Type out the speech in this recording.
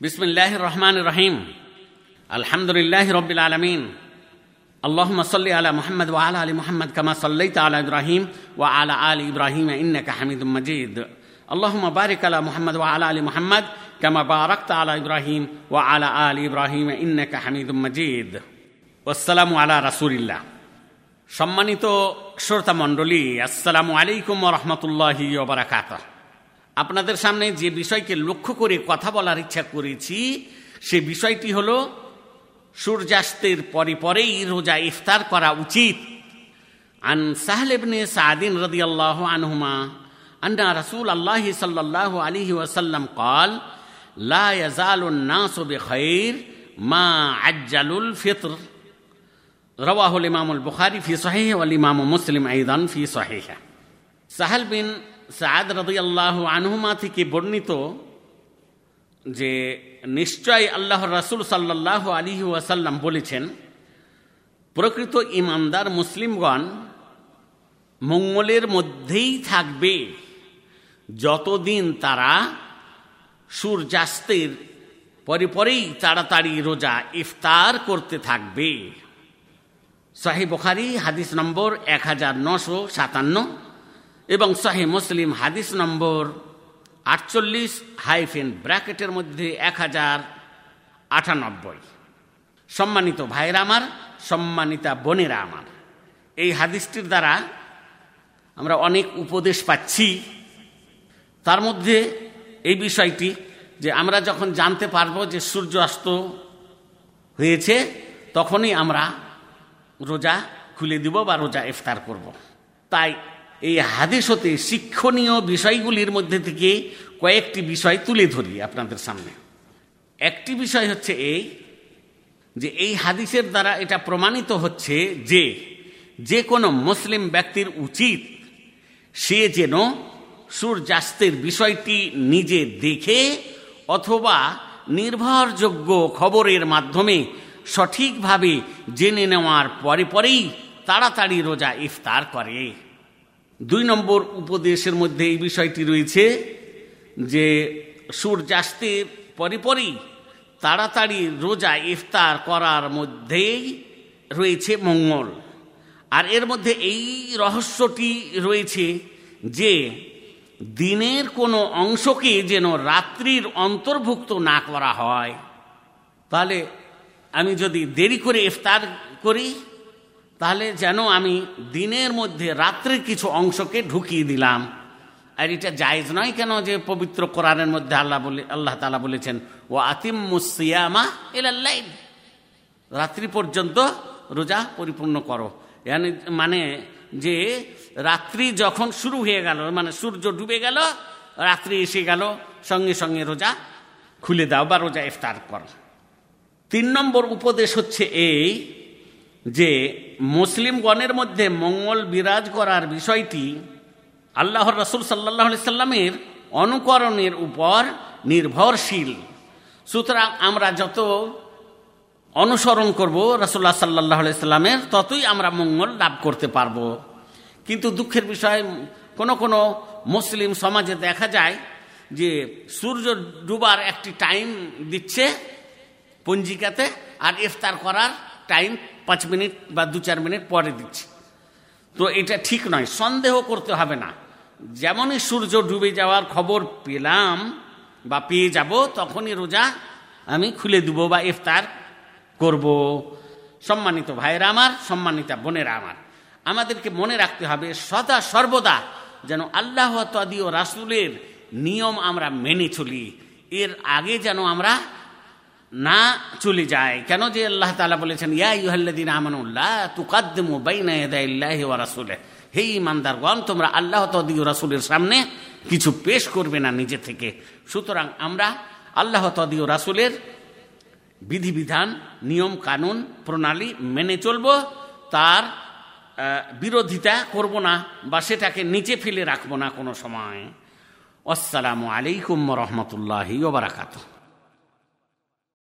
বিসমিল্লাহ রহমান রহিম। আলহামদুলিল্লাহ রবিল আলমিন। আল্লাহ সাল্লি আলা মোহাম্মদ ওয়া আলা আলী মোহাম্মদ কামা সাল্লাই আলা ইব্রাহিম ওয়া আলা আলী ইব্রাহিম ইন্নাকা হামিদ মজিদ। আল্লাহম বারিক আলা মোহাম্মদ ওয়া আলা আলী মোহাম্মদ কামা বারাকত আলা ইব্রাহিম ওয়া আলা আলী ইব্রাহিম ইন্নাকা হামিদ মজিদ। ওসালামু আলা রাসুলিল্লাহ। সম্মানিত শ্রোতা মণ্ডলী আসসালামু আলাইকুম রহমতুল্লাহি ওবরাকাতা আপনাদের সামনে যে বিষয়কে লক্ষ্য করে কথা বলার ইচ্ছা করেছি সে বিষয়টি হল সূর্যাস্তের পরে পরেই রোজা ইফতার করা উচিত আন সাহল ইবনে সাদিন রাদিয়াল্লাহু আনহুমা আন্না রাসূল আল্লাহ সাল্লাল্লাহু আলাইহি ওয়াসাল্লাম قال لا يزال الناس بخير ما عجلوا الفطر رواه الإمام البخاري في صحيحه والإمام مسلم أيضا في صحيحه সাহাল বিন সাদ রদিয়াল্লাহ আনহুমা থেকে বর্ণিত যে নিশ্চয় আল্লাহ রাসুল সাল্লাহ আলী ওয়াসাল্লাম বলেছেন, প্রকৃত ইমানদার মুসলিমগণ মঙ্গলের মধ্যেই থাকবে যতদিন তারা সূর্যাস্তের পরে পরেই তাড়াতাড়ি রোজা ইফতার করতে থাকবে। শাহি বখারি, হাদিস নম্বর এক হাজার নশো সাতান্ন। এবং শাহি মুসলিম হাদিস নম্বর আটচল্লিশ হাইফেন ব্র্যাকেটের মধ্যে এক হাজার আটানব্বই সম্মানিত ভাইরা আমার, সম্মানিতা বোনেরা আমার, এই হাদিসটির দ্বারা আমরা অনেক উপদেশ পাচ্ছি তার মধ্যে এই বিষয়টি যে আমরা যখন জানতে পারব যে সূর্য অস্ত হয়েছে, তখনই আমরা রোজা খুলে দিব বা রোজা ইফতার করব। তাই এই হাদিস হতে শিক্ষণীয় বিষয়গুলির মধ্যে থেকে কয়েকটি বিষয় তুলে ধরি আপনাদের সামনে। একটি বিষয় হচ্ছে এই যে এই হাদিসের দ্বারা এটা প্রমাণিত হচ্ছে যে যে কোনো মুসলিম ব্যক্তির উচিত সে যেন সূর্যাস্তের বিষয়টি নিজে দেখে অথবা নির্ভরযোগ্য খবরের মাধ্যমে সঠিকভাবে জেনে নেওয়ার পরে পরেই তাড়াতাড়ি রোজা ইফতার করে। দুই নম্বর উপদেশের মধ্যে এই বিষয়টি রয়েছে যে সূর্যাস্তের পরে পরেই তাড়াতাড়ি রোজা ইফতার করার মধ্যেই রয়েছে মঙ্গল। আর এর মধ্যে এই রহস্যটি রয়েছে যে দিনের কোনো অংশকে যেন রাত্রির অন্তর্ভুক্ত না করা হয়। তাহলে আমি যদি দেরি করে ইফতার করি তাহলে যেন আমি দিনের মধ্যে রাত্রের কিছু অংশকে ঢুকিয়ে দিলাম। আর এটা জায়জ নয় কেন যে পবিত্র কোরআনের মধ্যে আল্লাহ বলে, আল্লাহ তালা বলেছেন ও আতিম মুসিয়ামা এলাল্লাইন রাত্রি পর্যন্ত রোজা পরিপূর্ণ করো। মানে যে রাত্রি যখন শুরু হয়ে গেল মানে সূর্য ডুবে গেল, রাত্রি এসে গেল, সঙ্গে সঙ্গে রোজা খুলে দাও বা রোজা ইফতার করো। তিন নম্বর উপদেশ হচ্ছে এই যে মুসলিমগণের মধ্যে মঙ্গল বিরাজ করার বিষয়টি আল্লাহর রসুল সাল্লাহ সাল্লামের অনুকরণের উপর নির্ভরশীল। সুতরাং আমরা যত অনুসরণ করব রসুল্লাহ সাল্লাহ সাল্লামের, ততই আমরা মঙ্গল লাভ করতে পারব। কিন্তু দুঃখের বিষয়, কোনো কোনো মুসলিম সমাজে দেখা যায় যে সূর্য ডুবার একটি টাইম দিচ্ছে পঞ্জিকাতে আর ইফতার করার টাইম পাঁচ মিনিট বা দু চার মিনিট পরে দিচ্ছে। তো এটা ঠিক নয়, সন্দেহ করতে হবে না। যেমনই সূর্য ডুবে যাওয়ার খবর পেলাম বা পেয়ে যাব, তখনই রোজা আমি খুলে দেবো বা ইফতার করব। সম্মানিত ভাইয়েরা আমার, সম্মানিতা বোনেরা আমার, আমাদেরকে মনে রাখতে হবে সদা সর্বদা যেন আল্লাহ তদীয় রাসুলের নিয়ম আমরা মেনে চলি। এর আগে যেন আমরা না চলে যায়। কেন যে আল্লাহ তালা বলেছেন, ইয়া ইহল্লাদিন আমানুল্লাহ তুকাদ্দমু বাইনা ইয়াদাইল্লাহি ওয়া রাসূলে হে ইমানদারগণ তোমরা আল্লাহ তদীয় রাসূলের সামনে কিছু পেশ করবে না নিজে থেকে। সুতরাং আমরা আল্লাহ তদীয় রাসূলের বিধিবিধান, নিয়ম, কানুন, প্রণালী মেনে চলব, তার বিরোধিতা করব না বা সেটাকে নিচে ফেলে রাখব না কোনো সময়। আসসালামু আলাইকুম রহমতুল্লাহি ওবরাকাতুহ